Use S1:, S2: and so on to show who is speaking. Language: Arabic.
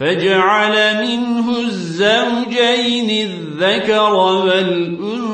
S1: فجعل منه الزوجين الذكر والأنثى.